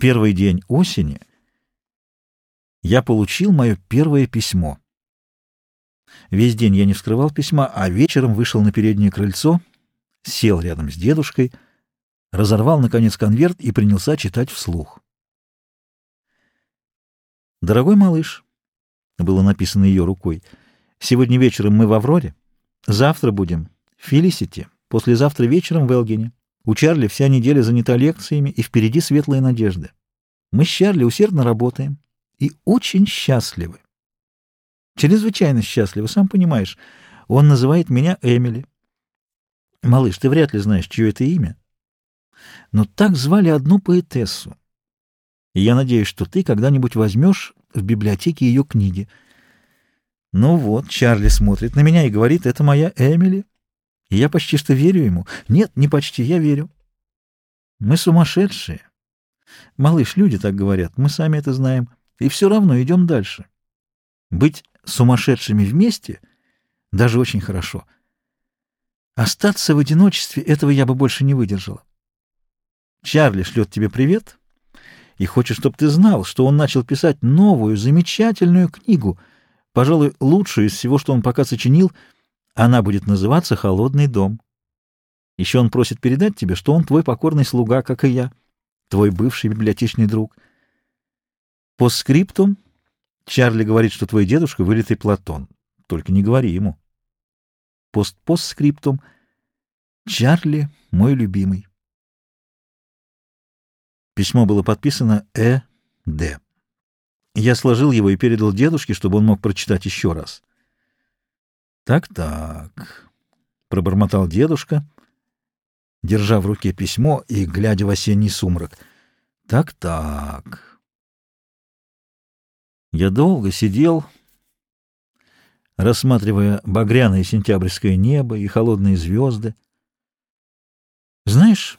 первый день осени я получил мое первое письмо. Весь день я не вскрывал письма, а вечером вышел на переднее крыльцо, сел рядом с дедушкой, разорвал, наконец, конверт и принялся читать вслух. «Дорогой малыш», — было написано ее рукой, — «сегодня вечером мы в Авроре, завтра будем в Фелисити, послезавтра вечером в Элгине. У Чарли вся неделя занята лекциями, и впереди светлые надежды. Мы с Чарли усердно работаем и очень счастливы. Чрезвычайно счастливы, сам понимаешь. Он называет меня Эмили. Малыш, ты вряд ли знаешь, чье это имя. Но так звали одну поэтессу. И я надеюсь, что ты когда-нибудь возьмешь в библиотеке ее книги. Ну вот, Чарли смотрит на меня и говорит, это моя Эмили. И я почти что верю ему. Нет, не почти, я верю. Мы сумасшедшие. Малыш, люди так говорят, мы сами это знаем. И все равно идем дальше. Быть сумасшедшими вместе даже очень хорошо. Остаться в одиночестве этого я бы больше не выдержала. Чарли шлет тебе привет и хочет, чтобы ты знал, что он начал писать новую, замечательную книгу, пожалуй, лучшую из всего, что он пока сочинил — она будет называться «Холодный дом». Еще он просит передать тебе, что он твой покорный слуга, как и я, твой бывший библиотечный друг. По скриптум Чарли говорит, что твой дедушка — вылитый Платон. Только не говори ему. Пост-постскриптум Чарли — мой любимый. Письмо было подписано Э. Д. Я сложил его и передал дедушке, чтобы он мог прочитать еще раз. Так-так, пробормотал дедушка, держа в руке письмо и глядя в осенний сумрак. Так-так. Я долго сидел, рассматривая багряное сентябрьское небо и холодные звезды. Знаешь,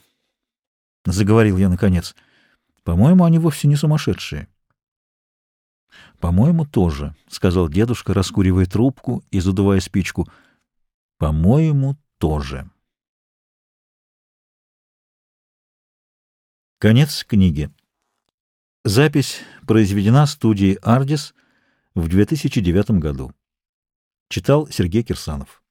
— заговорил я наконец, — по-моему, они вовсе не сумасшедшие. «По-моему, тоже», — сказал дедушка, раскуривая трубку и задувая спичку. «По-моему, тоже». Конец книги. Запись произведена студией «Ардис» в 2009 году. Читал Сергей Кирсанов.